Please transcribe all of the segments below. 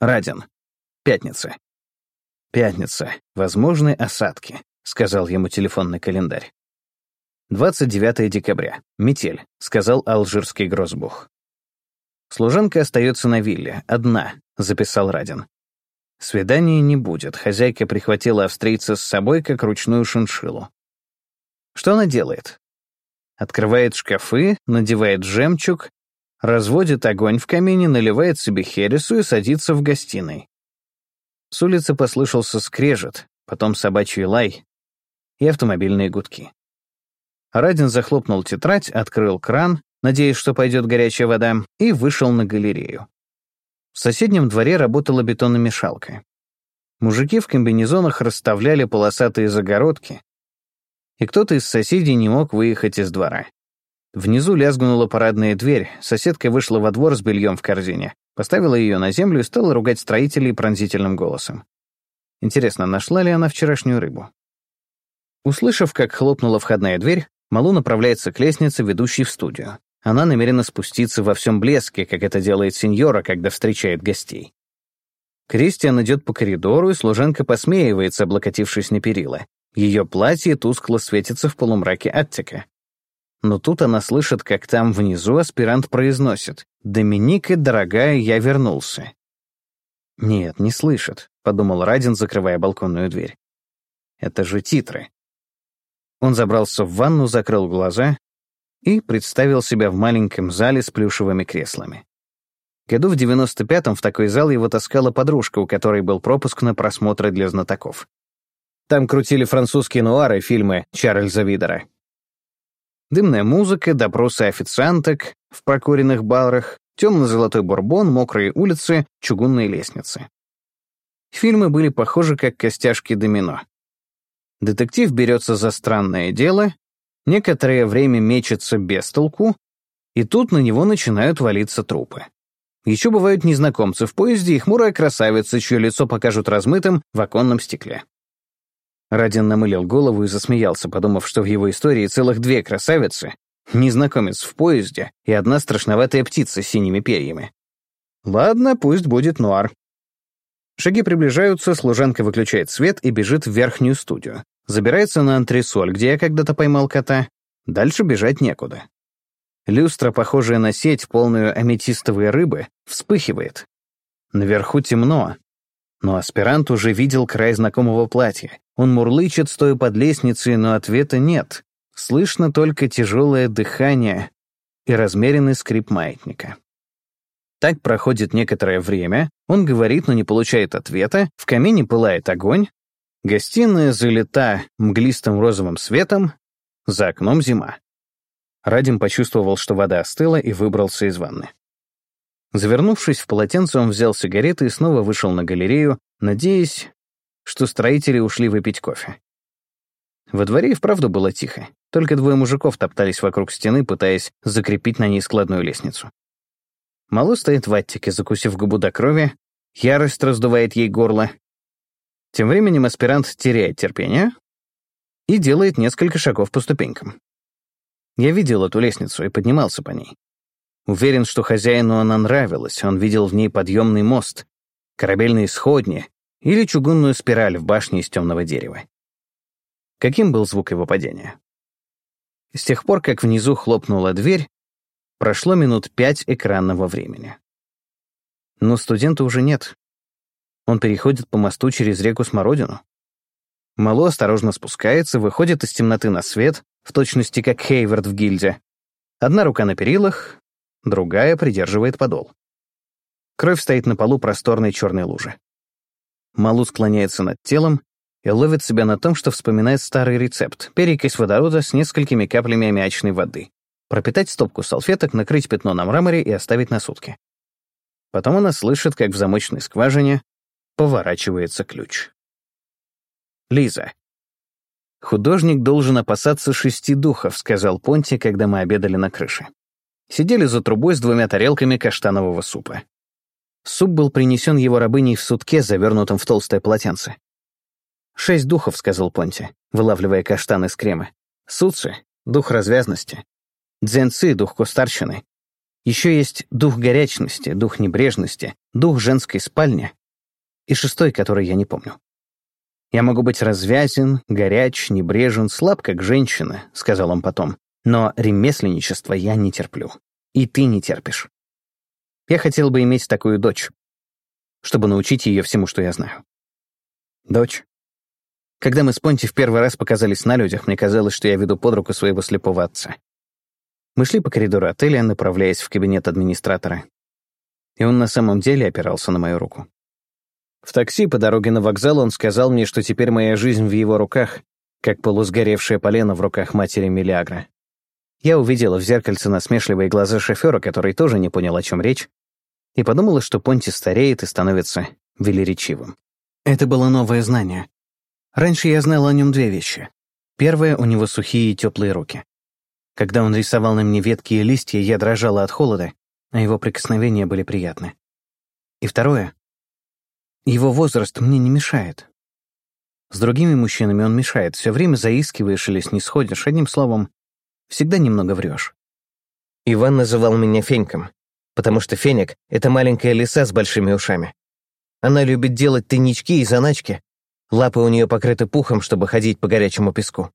Радин. Пятница. Пятница. Возможны осадки, сказал ему телефонный календарь. 29 декабря. Метель, сказал алжирский грозбух. Служанка остается на вилле, одна, записал Радин. Свидания не будет, хозяйка прихватила австрийца с собой, как ручную шиншиллу. Что она делает? Открывает шкафы, надевает жемчуг, разводит огонь в камине, наливает себе хересу и садится в гостиной. С улицы послышался скрежет, потом собачий лай и автомобильные гудки. Радин захлопнул тетрадь, открыл кран, надеясь, что пойдет горячая вода, и вышел на галерею. В соседнем дворе работала бетономешалка. Мужики в комбинезонах расставляли полосатые загородки, и кто-то из соседей не мог выехать из двора. Внизу лязгнула парадная дверь, соседка вышла во двор с бельем в корзине, поставила ее на землю и стала ругать строителей пронзительным голосом. Интересно, нашла ли она вчерашнюю рыбу? Услышав, как хлопнула входная дверь, Малу направляется к лестнице, ведущей в студию. Она намерена спуститься во всем блеске, как это делает сеньора, когда встречает гостей. Кристиан идет по коридору, и служанка посмеивается, облокотившись на перила. Ее платье тускло светится в полумраке Аттика. Но тут она слышит, как там внизу аспирант произносит «Доминика, дорогая, я вернулся». «Нет, не слышит», — подумал Радин, закрывая балконную дверь. «Это же титры». Он забрался в ванну, закрыл глаза и представил себя в маленьком зале с плюшевыми креслами. Году в 95-м в такой зал его таскала подружка, у которой был пропуск на просмотры для знатоков. Там крутили французские нуары фильмы Чарльза Видера. Дымная музыка, допросы официанток в прокуренных барах, темно-золотой бурбон, мокрые улицы, чугунные лестницы. Фильмы были похожи как костяшки домино. Детектив берется за странное дело, Некоторое время мечется без толку, и тут на него начинают валиться трупы. Еще бывают незнакомцы в поезде и хмурая красавица, чье лицо покажут размытым в оконном стекле. Радин намылил голову и засмеялся, подумав, что в его истории целых две красавицы, незнакомец в поезде и одна страшноватая птица с синими перьями. Ладно, пусть будет нуар. Шаги приближаются, служанка выключает свет и бежит в верхнюю студию. Забирается на антресоль, где я когда-то поймал кота. Дальше бежать некуда. Люстра, похожая на сеть, полную аметистовой рыбы, вспыхивает. Наверху темно. Но аспирант уже видел край знакомого платья. Он мурлычет, стоя под лестницей, но ответа нет. Слышно только тяжелое дыхание и размеренный скрип маятника. Так проходит некоторое время, он говорит, но не получает ответа, в камине пылает огонь, Гостиная залита мглистым розовым светом, за окном зима. Радим почувствовал, что вода остыла, и выбрался из ванны. Завернувшись в полотенце, он взял сигареты и снова вышел на галерею, надеясь, что строители ушли выпить кофе. Во дворе и вправду было тихо. Только двое мужиков топтались вокруг стены, пытаясь закрепить на ней складную лестницу. Мало стоит в аттике, закусив губу до крови, ярость раздувает ей горло, тем временем аспирант теряет терпение и делает несколько шагов по ступенькам. Я видел эту лестницу и поднимался по ней. Уверен, что хозяину она нравилась, он видел в ней подъемный мост, корабельные сходни или чугунную спираль в башне из темного дерева. Каким был звук его падения? С тех пор, как внизу хлопнула дверь, прошло минут пять экранного времени. Но студента уже нет. Он переходит по мосту через реку Смородину. Мало осторожно спускается, выходит из темноты на свет, в точности как Хейвард в гильде. Одна рука на перилах, другая придерживает подол. Кровь стоит на полу просторной черной лужи. Малу склоняется над телом и ловит себя на том, что вспоминает старый рецепт — перекись водорода с несколькими каплями аммиачной воды. Пропитать стопку салфеток, накрыть пятно на мраморе и оставить на сутки. Потом она слышит, как в замочной скважине Поворачивается ключ. Лиза. «Художник должен опасаться шести духов», — сказал Понти, когда мы обедали на крыше. Сидели за трубой с двумя тарелками каштанового супа. Суп был принесен его рабыней в сутке, завернутом в толстое полотенце. «Шесть духов», — сказал Понти, вылавливая каштан из крема. «Суци — дух развязности. Дзенци — дух кустарщины. Еще есть дух горячности, дух небрежности, дух женской спальни и шестой, который я не помню. «Я могу быть развязен, горяч, небрежен, слаб, как женщина», — сказал он потом, «но ремесленничество я не терплю. И ты не терпишь. Я хотел бы иметь такую дочь, чтобы научить ее всему, что я знаю. Дочь. Когда мы с Понти в первый раз показались на людях, мне казалось, что я веду под руку своего слепого отца. Мы шли по коридору отеля, направляясь в кабинет администратора. И он на самом деле опирался на мою руку. В такси по дороге на вокзал он сказал мне, что теперь моя жизнь в его руках, как полусгоревшее полено в руках матери Миллиагра. Я увидела в зеркальце насмешливые глаза шофера, который тоже не понял, о чем речь, и подумала, что Понти стареет и становится велеречивым. Это было новое знание. Раньше я знала о нем две вещи. Первое — у него сухие и теплые руки. Когда он рисовал на мне ветки и листья, я дрожала от холода, а его прикосновения были приятны. И второе — его возраст мне не мешает. С другими мужчинами он мешает, все время заискиваешь или снисходишь, одним словом, всегда немного врешь. Иван называл меня Феньком, потому что феник — это маленькая лиса с большими ушами. Она любит делать тайнички и заначки. Лапы у нее покрыты пухом, чтобы ходить по горячему песку.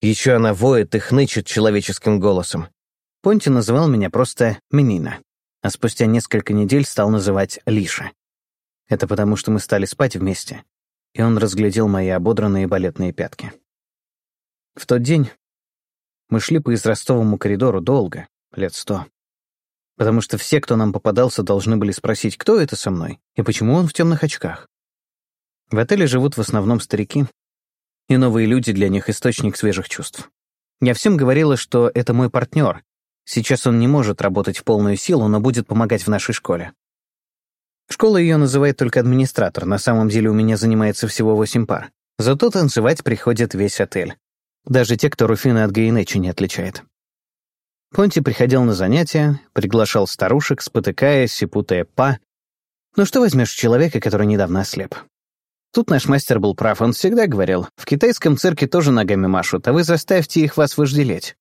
Еще она воет и хнычет человеческим голосом. Понти называл меня просто Менина, а спустя несколько недель стал называть Лиша. Это потому, что мы стали спать вместе, и он разглядел мои ободранные балетные пятки. В тот день мы шли по израстовому коридору долго, лет сто потому что все, кто нам попадался, должны были спросить, кто это со мной и почему он в темных очках. В отеле живут в основном старики, и новые люди для них источник свежих чувств. Я всем говорила, что это мой партнер. Сейчас он не может работать в полную силу, но будет помогать в нашей школе. Школа ее называет только администратор, на самом деле у меня занимается всего восемь пар. Зато танцевать приходит весь отель. Даже те, кто Руфина от Гейнечи не отличает. Понти приходил на занятия, приглашал старушек, спотыкаясь и путая па. Ну что возьмешь человека, который недавно ослеп? Тут наш мастер был прав, он всегда говорил, в китайском цирке тоже ногами машут, а вы заставьте их вас вожделеть.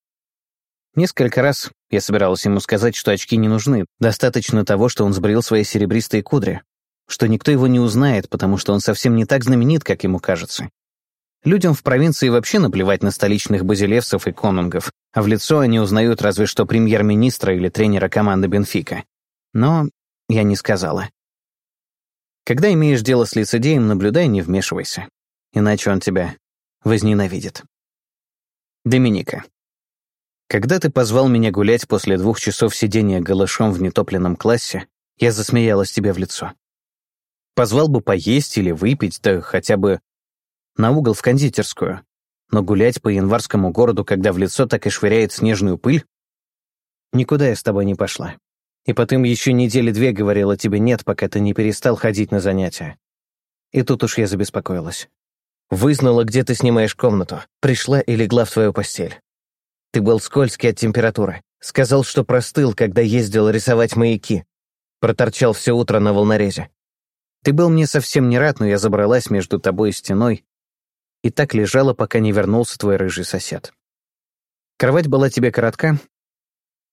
Несколько раз я собиралась ему сказать, что очки не нужны, достаточно того, что он сбрил свои серебристые кудри, что никто его не узнает, потому что он совсем не так знаменит, как ему кажется. Людям в провинции вообще наплевать на столичных базилевсов и конунгов, а в лицо они узнают разве что премьер-министра или тренера команды Бенфика. Но я не сказала. Когда имеешь дело с лицедеем, наблюдай, не вмешивайся. Иначе он тебя возненавидит. Доминика. Когда ты позвал меня гулять после двух часов сидения голышом в нетопленном классе, я засмеялась тебе в лицо. Позвал бы поесть или выпить, да хотя бы на угол в кондитерскую. Но гулять по январскому городу, когда в лицо так и швыряет снежную пыль? Никуда я с тобой не пошла. И потом еще недели две говорила тебе нет, пока ты не перестал ходить на занятия. И тут уж я забеспокоилась. Вызнала, где ты снимаешь комнату, пришла и легла в твою постель. Ты был скользкий от температуры. Сказал, что простыл, когда ездил рисовать маяки. Проторчал все утро на волнорезе. Ты был мне совсем не рад, но я забралась между тобой и стеной и так лежала, пока не вернулся твой рыжий сосед. Кровать была тебе коротка,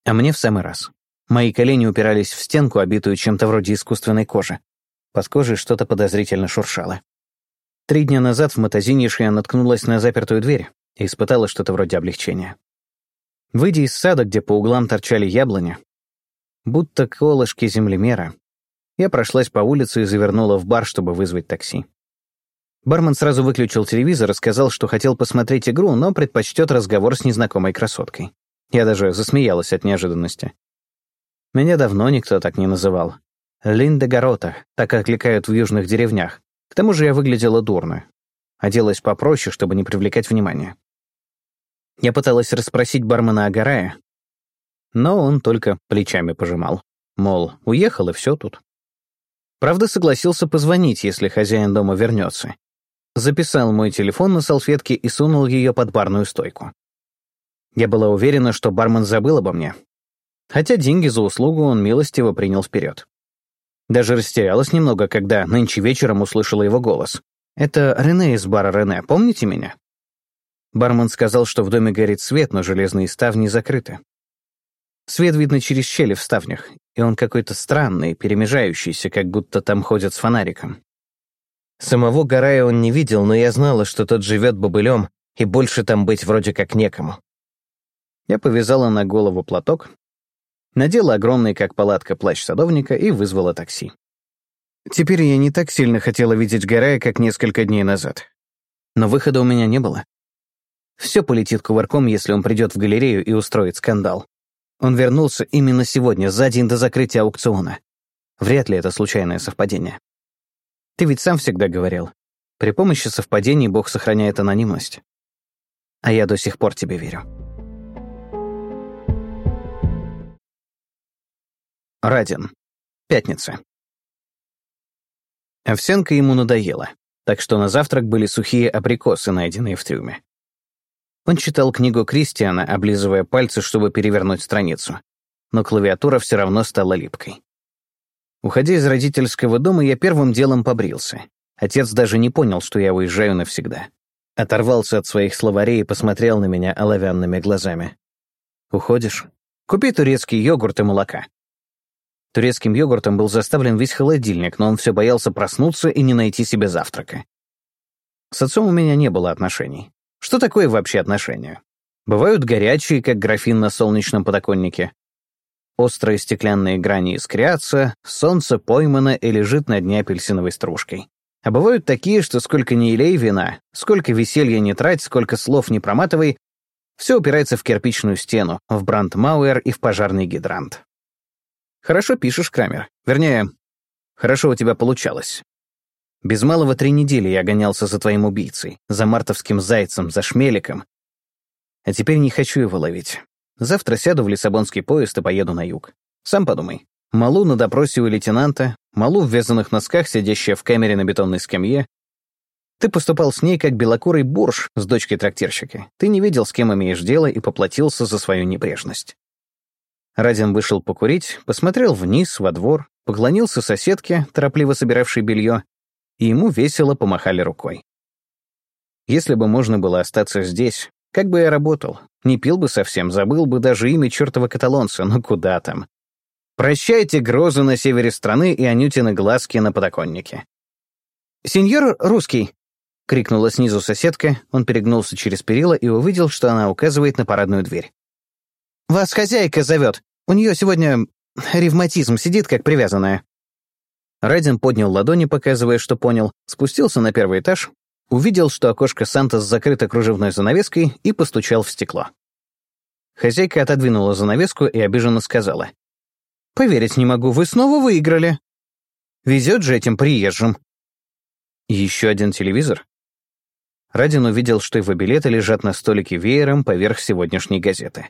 а мне в самый раз. Мои колени упирались в стенку, обитую чем-то вроде искусственной кожи. Под кожей что-то подозрительно шуршало. Три дня назад в Матазиньеше я наткнулась на запертую дверь и испытала что-то вроде облегчения. Выйдя из сада, где по углам торчали яблони, будто колышки землемера, я прошлась по улице и завернула в бар, чтобы вызвать такси. Бармен сразу выключил телевизор и сказал, что хотел посмотреть игру, но предпочтет разговор с незнакомой красоткой. Я даже засмеялась от неожиданности. Меня давно никто так не называл. Линда Горота, так окликают в южных деревнях. К тому же я выглядела дурно. Оделась попроще, чтобы не привлекать внимания. Я пыталась расспросить бармена о Гарае, но он только плечами пожимал. Мол, уехал и все тут. Правда, согласился позвонить, если хозяин дома вернется записал мой телефон на салфетке и сунул ее под барную стойку. Я была уверена, что бармен забыл обо мне. Хотя деньги за услугу он милостиво принял вперед. Даже растерялась немного, когда нынче вечером услышала его голос. «Это Рене из бара Рене, помните меня?» Бармен сказал, что в доме горит свет, но железные ставни закрыты. Свет видно через щели в ставнях, и он какой-то странный, перемежающийся, как будто там ходят с фонариком. Самого Гарая он не видел, но я знала, что тот живет бобылем, и больше там быть вроде как некому. Я повязала на голову платок, надела огромный, как палатка, плащ садовника и вызвала такси. Теперь я не так сильно хотела видеть Гарая, как несколько дней назад. Но выхода у меня не было. Все полетит кувырком, если он придет в галерею и устроит скандал. Он вернулся именно сегодня, за день до закрытия аукциона. Вряд ли это случайное совпадение. Ты ведь сам всегда говорил, при помощи совпадений Бог сохраняет анонимность. А я до сих пор тебе верю. Радин. Пятница. Овсянка ему надоела, так что на завтрак были сухие абрикосы, найденные в трюме. Он читал книгу Кристиана, облизывая пальцы, чтобы перевернуть страницу. Но клавиатура все равно стала липкой. Уходя из родительского дома, я первым делом побрился. Отец даже не понял, что я уезжаю навсегда. Оторвался от своих словарей и посмотрел на меня оловянными глазами. «Уходишь? Купи турецкий йогурт и молока». Турецким йогуртом был заставлен весь холодильник, но он все боялся проснуться и не найти себе завтрака. С отцом у меня не было отношений. Что такое вообще отношения? Бывают горячие, как графин на солнечном подоконнике. Острые стеклянные грани искрятся, солнце поймано и лежит на дне апельсиновой стружкой. А бывают такие, что сколько ни елей вина, сколько веселья не трать, сколько слов не проматывай, все упирается в кирпичную стену, в брандмауэр и в пожарный гидрант. Хорошо пишешь, Крамер. Вернее, хорошо у тебя получалось. Без малого три недели я гонялся за твоим убийцей, за мартовским зайцем, за шмеликом. А теперь не хочу его ловить. Завтра сяду в лиссабонский поезд и поеду на юг. Сам подумай. Малу на допросе у лейтенанта, Малу в вязаных носках, сидящая в камере на бетонной скамье. Ты поступал с ней как белокурый бурж с дочкой трактирщика. Ты не видел, с кем имеешь дело, и поплатился за свою небрежность. Радин вышел покурить, посмотрел вниз, во двор, поклонился соседке, торопливо собиравшей белье, и ему весело помахали рукой. Если бы можно было остаться здесь, как бы я работал? Не пил бы совсем, забыл бы даже имя чертова каталонца, ну куда там. Прощайте грозы на севере страны и Анютины глазки на подоконнике. «Сеньор русский!» — крикнула снизу соседка, он перегнулся через перила и увидел, что она указывает на парадную дверь. «Вас хозяйка зовет. У нее сегодня ревматизм, сидит как привязанная». Радин поднял ладони, показывая, что понял, спустился на первый этаж, увидел, что окошко Сантос закрыто кружевной занавеской и постучал в стекло. Хозяйка отодвинула занавеску и обиженно сказала. «Поверить не могу, вы снова выиграли. Везет же этим приезжим». Еще один телевизор? Радин увидел, что его билеты лежат на столике веером поверх сегодняшней газеты.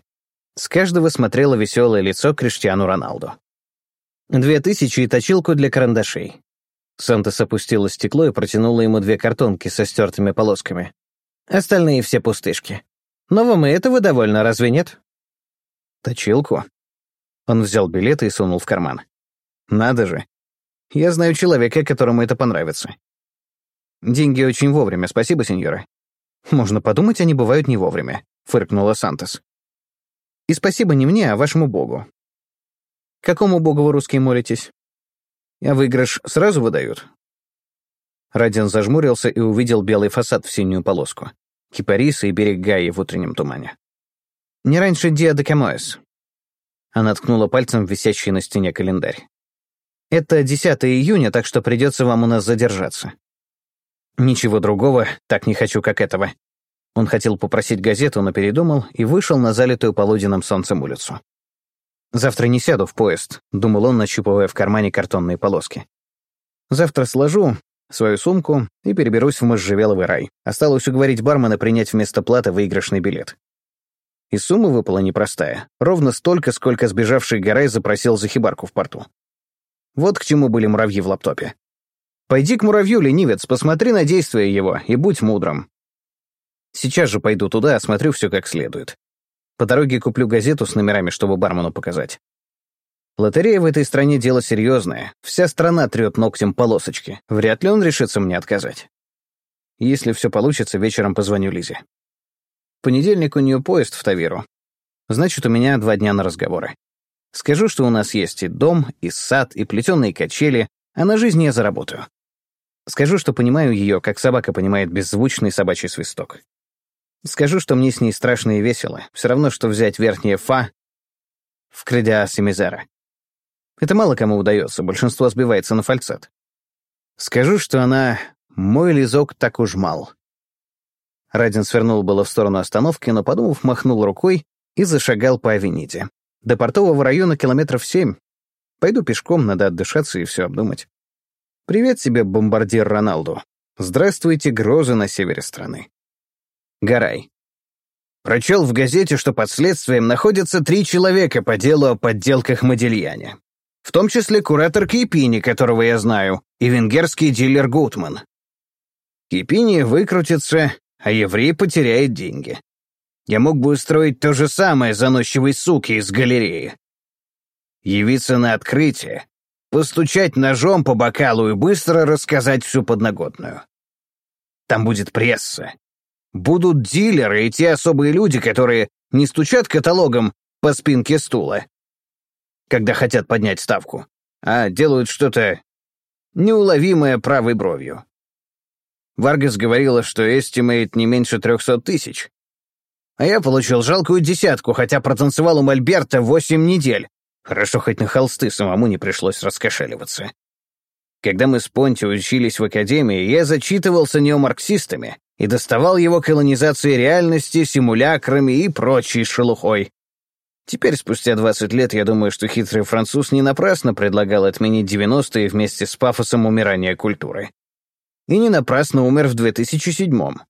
С каждого смотрело веселое лицо Криштиану Роналду. Две тысячи и точилку для карандашей. Сантос опустила стекло и протянула ему две картонки со стертыми полосками. Остальные все пустышки. Но вам и этого довольно, разве нет? Точилку. Он взял билеты и сунул в карман. Надо же. Я знаю человека, которому это понравится. Деньги очень вовремя, спасибо, сеньора. Можно подумать, они бывают не вовремя, фыркнула Сантос. И спасибо не мне, а вашему богу. Какому богу вы русские молитесь? А выигрыш сразу выдают?» Радин зажмурился и увидел белый фасад в синюю полоску. Кипарисы и берег Гаи в утреннем тумане. «Не раньше Диа де Камоэс». Она ткнула пальцем в висящий на стене календарь. «Это 10 июня, так что придется вам у нас задержаться». «Ничего другого, так не хочу, как этого». Он хотел попросить газету, но передумал и вышел на залитую полуденным солнцем улицу. Завтра не сяду в поезд, думал он, нащупывая в кармане картонные полоски. Завтра сложу свою сумку и переберусь в можжевеловый рай. Осталось уговорить бармена принять вместо платы выигрышный билет. И сумма выпала непростая. Ровно столько, сколько сбежавший Гарай запросил за хибарку в порту. Вот к чему были муравьи в лаптопе. «Пойди к муравью, ленивец, посмотри на действия его и будь мудрым». Сейчас же пойду туда, осмотрю все как следует. По дороге куплю газету с номерами, чтобы бармену показать. Лотерея в этой стране дело серьезное. Вся страна трет ногтем полосочки. Вряд ли он решится мне отказать. Если все получится, вечером позвоню Лизе. В понедельник у нее поезд в Тавиру. Значит, у меня два дня на разговоры. Скажу, что у нас есть и дом, и сад, и плетеные качели, а на жизнь я заработаю. Скажу, что понимаю ее, как собака понимает беззвучный собачий свисток. Скажу, что мне с ней страшно и весело. Все равно, что взять верхнее «фа» в кредиасе мизера. Это мало кому удается, большинство сбивается на фальцет. Скажу, что она «мой лизок так уж мал». Радин свернул было в сторону остановки, но, подумав, махнул рукой и зашагал по авениде. До портового района километров семь. Пойду пешком, надо отдышаться и все обдумать. Привет тебе, бомбардир Роналду. Здравствуйте, грозы на севере страны. Гарай. Прочел в газете, что под следствием находятся три человека по делу о подделках Модельяне. В том числе куратор Кейпини, которого я знаю, и венгерский дилер Гутман. Кейпини выкрутится, а еврей потеряет деньги. Я мог бы устроить то же самое заносчивой суки из галереи. Явиться на открытие, постучать ножом по бокалу и быстро рассказать всю подноготную. Там будет пресса. Будут дилеры и те особые люди, которые не стучат каталогом по спинке стула, когда хотят поднять ставку, а делают что-то неуловимое правой бровью. Варгас говорила, что эстимейт не меньше трехсот тысяч. А я получил жалкую десятку, хотя протанцевал у Мольберта восемь недель, Хорошо, хоть на холсты самому не пришлось раскошеливаться. Когда мы с Понти учились в академии, я зачитывался неомарксистами и доставал его колонизацией реальности, симулякрами и прочей шелухой. Теперь, спустя 20 лет, я думаю, что хитрый француз не напрасно предлагал отменить 90-е вместе с пафосом умирания культуры. И не напрасно умер в 2007-м.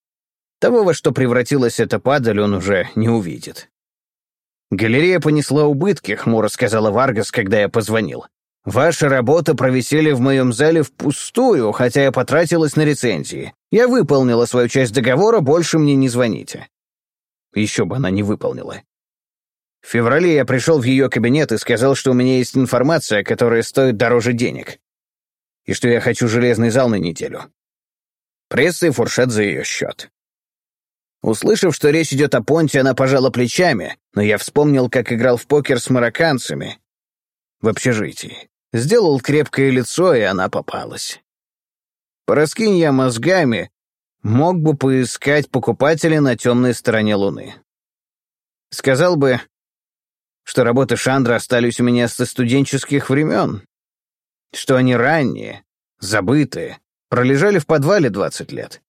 Того, во что превратилась эта падаль, он уже не увидит. «Галерея понесла убытки», — хмуро сказала Варгас, когда я позвонил. «Ваши работы провисели в моем зале впустую, хотя я потратилась на рецензии. Я выполнила свою часть договора, больше мне не звоните». Еще бы она не выполнила. В феврале я пришел в ее кабинет и сказал, что у меня есть информация, которая стоит дороже денег, и что я хочу железный зал на неделю. Пресса и фуршет за ее счет. Услышав, что речь идет о понте, она пожала плечами, но я вспомнил, как играл в покер с марокканцами в общежитии. Сделал крепкое лицо, и она попалась. Пораскинь я мозгами, мог бы поискать покупателя на темной стороне Луны. Сказал бы, что работы Шандра остались у меня со студенческих времен, что они ранние, забытые, пролежали в подвале 20 лет.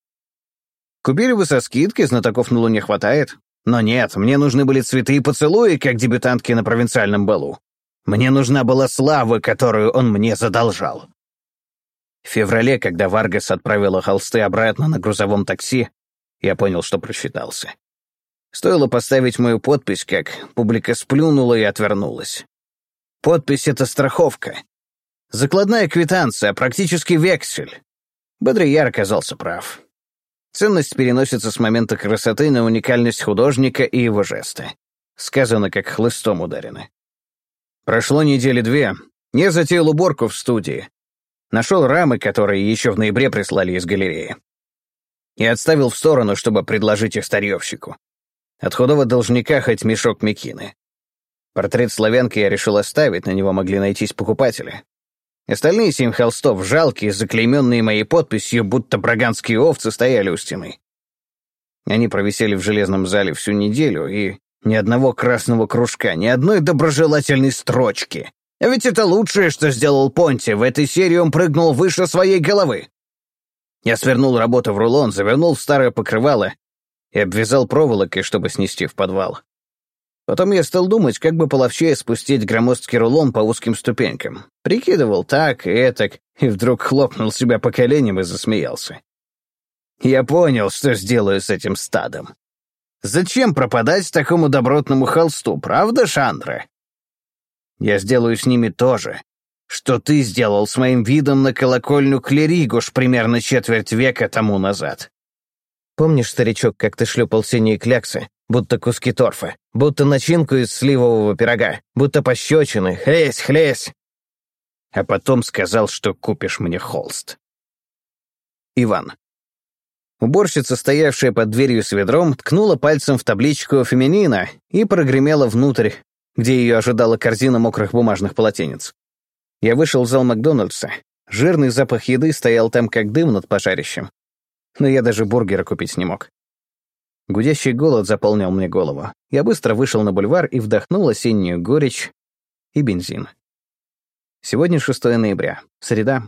Купили бы со скидки, знатоков на Луне хватает. Но нет, мне нужны были цветы и поцелуи, как дебютантки на провинциальном балу. Мне нужна была слава, которую он мне задолжал. В феврале, когда Варгас отправила холсты обратно на грузовом такси, я понял, что просчитался. Стоило поставить мою подпись, как публика сплюнула и отвернулась. Подпись — это страховка. Закладная квитанция, практически вексель. Бодрияр оказался прав. Ценность переносится с момента красоты на уникальность художника и его жеста. Сказано, как хлыстом ударено. Прошло недели две. Я затеял уборку в студии. Нашел рамы, которые еще в ноябре прислали из галереи. И отставил в сторону, чтобы предложить их старьевщику. От худого должника хоть мешок мекины. Портрет славянки я решил оставить, на него могли найтись покупатели. Остальные семь холстов, жалкие, заклейменные моей подписью, будто браганские овцы, стояли у стены. Они провисели в железном зале всю неделю, и ни одного красного кружка, ни одной доброжелательной строчки. А ведь это лучшее, что сделал Понти. В этой серии он прыгнул выше своей головы. Я свернул работу в рулон, завернул в старое покрывало и обвязал проволокой, чтобы снести в подвал. Потом я стал думать, как бы половчее спустить громоздкий рулон по узким ступенькам. Прикидывал так и этак, и вдруг хлопнул себя по коленям и засмеялся. Я понял, что сделаю с этим стадом. Зачем пропадать такому добротному холсту, правда, Шандра? Я сделаю с ними то же, что ты сделал с моим видом на колокольню Клеригуш примерно четверть века тому назад. Помнишь, старичок, как ты шлепал синие кляксы, будто куски торфа, будто начинку из сливового пирога, будто пощечины, хлесь, хлесь. А потом сказал, что купишь мне холст. Иван. Уборщица, стоявшая под дверью с ведром, ткнула пальцем в табличку «Феминина» и прогремела внутрь. где ее ожидала корзина мокрых бумажных полотенец. Я вышел в зал Макдональдса. Жирный запах еды стоял там, как дым над пожарищем. Но я даже бургера купить не мог. Гудящий голод заполнил мне голову. Я быстро вышел на бульвар и вдохнул осеннюю горечь и бензин. Сегодня 6 ноября, среда.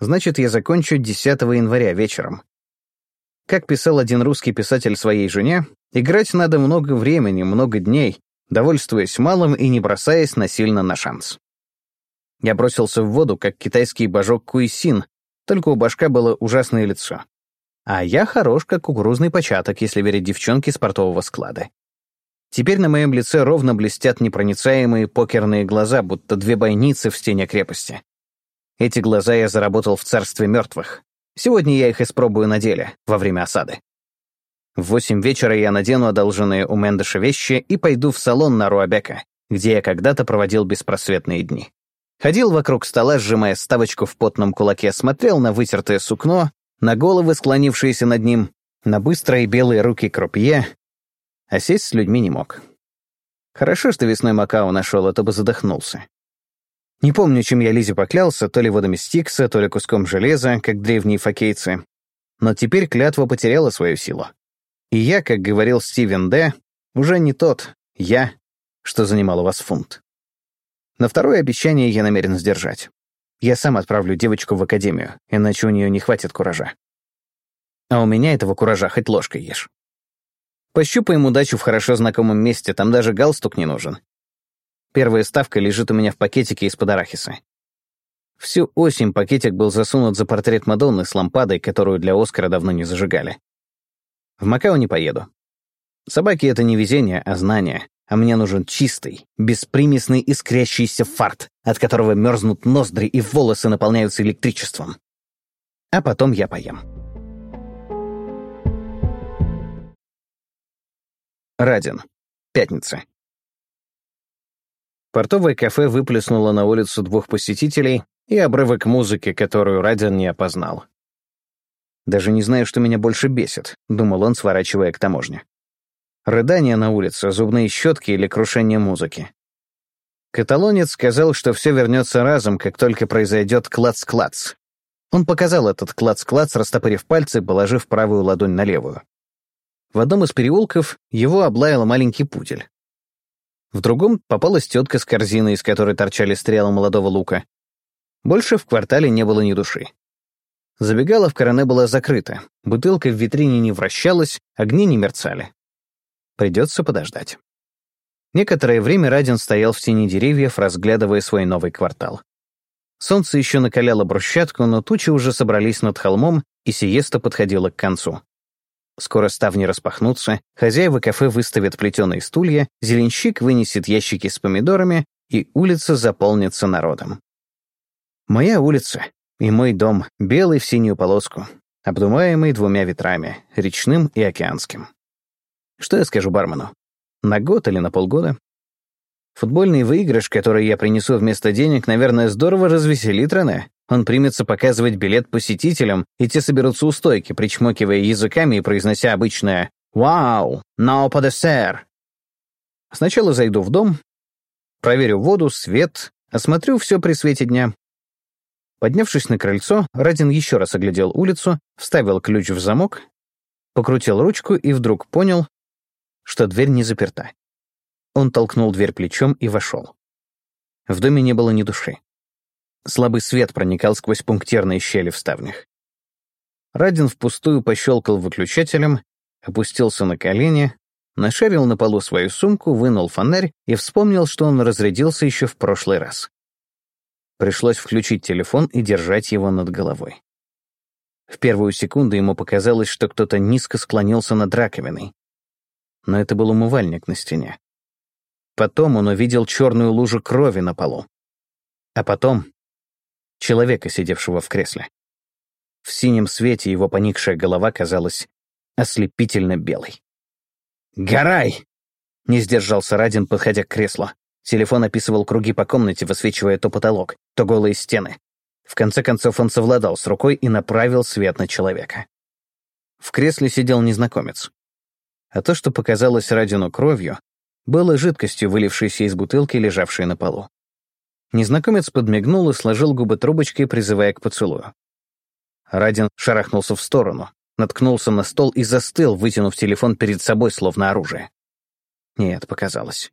Значит, я закончу 10 января вечером. Как писал один русский писатель своей жене, играть надо много времени, много дней, довольствуясь малым и не бросаясь насильно на шанс. Я бросился в воду, как китайский божок Куисин, только у башка было ужасное лицо. А я хорош, как кукурузный початок, если верить девчонке с портового склада. Теперь на моем лице ровно блестят непроницаемые покерные глаза, будто две бойницы в стене крепости. Эти глаза я заработал в царстве мертвых. Сегодня я их испробую на деле, во время осады. В восемь вечера я надену одолженные у Мендеша вещи и пойду в салон на Руабека, где я когда-то проводил беспросветные дни. Ходил вокруг стола, сжимая ставочку в потном кулаке, смотрел на вытертое сукно, на головы, склонившиеся над ним, на быстрые белые руки крупье, а сесть с людьми не мог. Хорошо, что весной Макао нашел, а то бы задохнулся. Не помню, чем я Лизе поклялся, то ли водами Стикса, то ли куском железа, как древние фокейцы. Но теперь клятва потеряла свою силу. И я, как говорил Стивен Д., уже не тот «я», что занимал у вас фунт. На второе обещание я намерен сдержать. Я сам отправлю девочку в академию, иначе у нее не хватит куража. А у меня этого куража хоть ложкой ешь. Пощупаем удачу в хорошо знакомом месте, там даже галстук не нужен. Первая ставка лежит у меня в пакетике из-под арахиса. Всю осень пакетик был засунут за портрет Мадонны с лампадой, которую для Оскара давно не зажигали. В Макао не поеду. Собаки — это не везение, а знание а мне нужен чистый, беспримесный искрящийся фарт, от которого мерзнут ноздри и волосы наполняются электричеством. А потом я поем. Радин. Пятница. Портовое кафе выплеснуло на улицу двух посетителей и обрывок музыки, которую Радин не опознал. «Даже не знаю, что меня больше бесит», — думал он, сворачивая к таможне. Рыдания на улице, зубные щетки или крушение музыки. Каталонец сказал, что все вернется разом, как только произойдет клац-клац. Он показал этот клац-клац, растопырив пальцы, положив правую ладонь на левую. В одном из переулков его облаял маленький пудель. В другом попалась тетка с корзиной, из которой торчали стрелы молодого лука. Больше в квартале не было ни души. Забегала в короне была закрыта, бутылка в витрине не вращалась, огни не мерцали. Придется подождать. Некоторое время Радин стоял в тени деревьев, разглядывая свой новый квартал. Солнце еще накаляло брусчатку, но тучи уже собрались над холмом, и сиеста подходила к концу. Скоро ставни распахнутся, хозяева кафе выставят плетеные стулья, зеленщик вынесет ящики с помидорами, и улица заполнится народом. Моя улица и мой дом, белый в синюю полоску, обдумаемый двумя ветрами, речным и океанским. Что я скажу бармену? На год или на полгода? Футбольный выигрыш, который я принесу вместо денег, наверное, здорово развеселит Рене. Он примется показывать билет посетителям, и те соберутся у стойки, причмокивая языками и произнося обычное «Вау! No по десер!». Сначала зайду в дом, проверю воду, свет, осмотрю все при свете дня. Поднявшись на крыльцо, Радин еще раз оглядел улицу, вставил ключ в замок, покрутил ручку и вдруг понял, что дверь не заперта. Он толкнул дверь плечом и вошел. В доме не было ни души. Слабый свет проникал сквозь пунктирные щели в ставнях. Радин впустую пощелкал выключателем, опустился на колени, нашарил на полу свою сумку, вынул фонарь и вспомнил, что он разрядился еще в прошлый раз. Пришлось включить телефон и держать его над головой. В первую секунду ему показалось, что кто-то низко склонился над раковиной но это был умывальник на стене. Потом он увидел черную лужу крови на полу. А потом — человека, сидевшего в кресле. В синем свете его поникшая голова казалась ослепительно белой. «Горай!» — не сдержался Радин, подходя к креслу. Телефон описывал круги по комнате, высвечивая то потолок, то голые стены. В конце концов он совладал с рукой и направил свет на человека. В кресле сидел незнакомец а то, что показалось Радину кровью, было жидкостью, вылившейся из бутылки, лежавшей на полу. Незнакомец подмигнул и сложил губы трубочкой, призывая к поцелую. Радин шарахнулся в сторону, наткнулся на стол и застыл, вытянув телефон перед собой, словно оружие. Нет, показалось.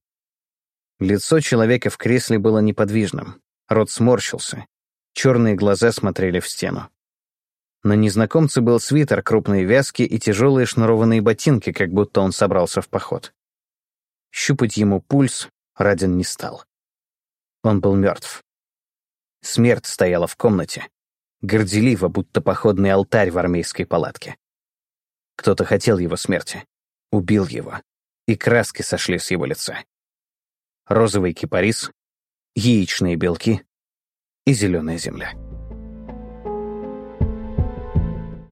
Лицо человека в кресле было неподвижным, рот сморщился, черные глаза смотрели в стену. На незнакомце был свитер, крупные вязки и тяжелые шнурованные ботинки, как будто он собрался в поход. Щупать ему пульс Радин не стал. Он был мертв. Смерть стояла в комнате, горделиво, будто походный алтарь в армейской палатке. Кто-то хотел его смерти, убил его, и краски сошли с его лица. Розовый кипарис, яичные белки и зеленая земля.